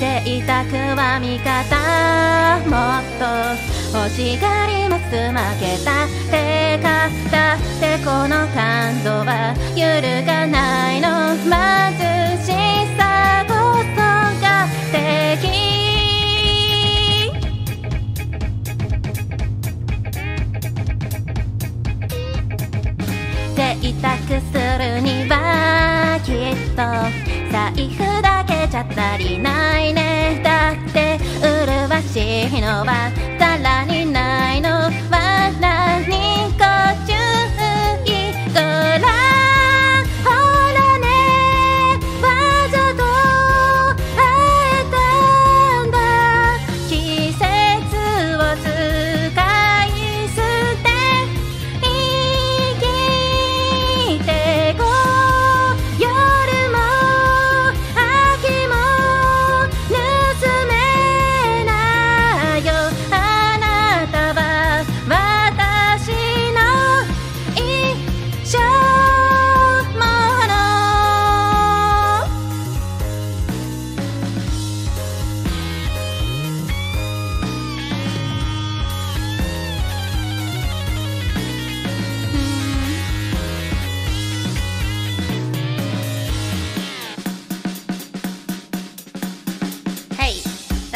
ていたくは味方もっと欲しがります負けた。手がだってこの感動は揺るがないの。貧しさこそが敵贅沢するにはきっと財布だけじゃ足りないね。だって麗しいのはさらにない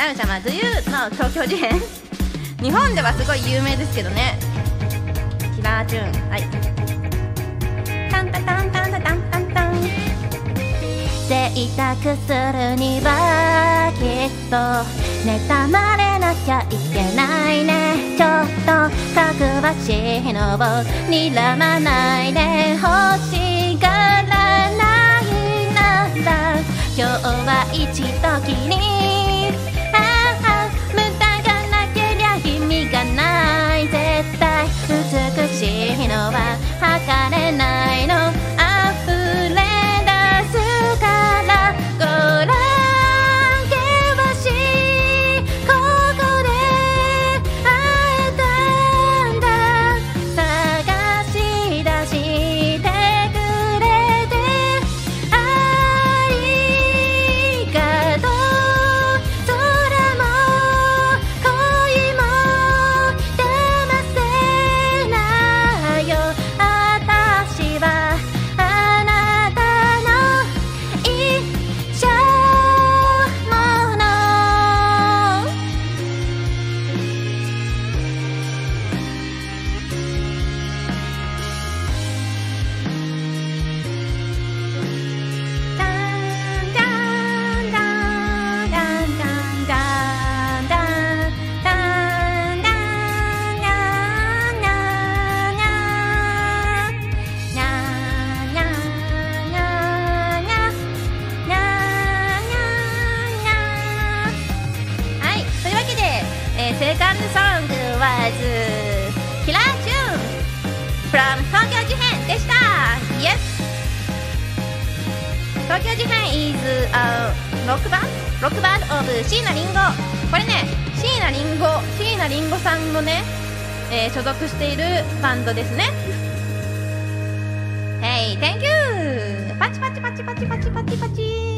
神様 Do の東京事変。日本ではすごい有名ですけどね。キラーチューン。はい。タンタタンタンタタンタンタン贅沢するにはきっと妬まれなきゃいけないねちょっとかくわしいのをらまないでほしがらないなら今日は一時にセカンドソング was キラーチューン。From 東京事変でした。Yes 東京事変 is a ロックバンドロックバンド of 椎名林檎これね椎名林檎椎名林檎さんのね、えー、所属しているバンドですね。Hey thank you パチパチパチパチパチパチパチ。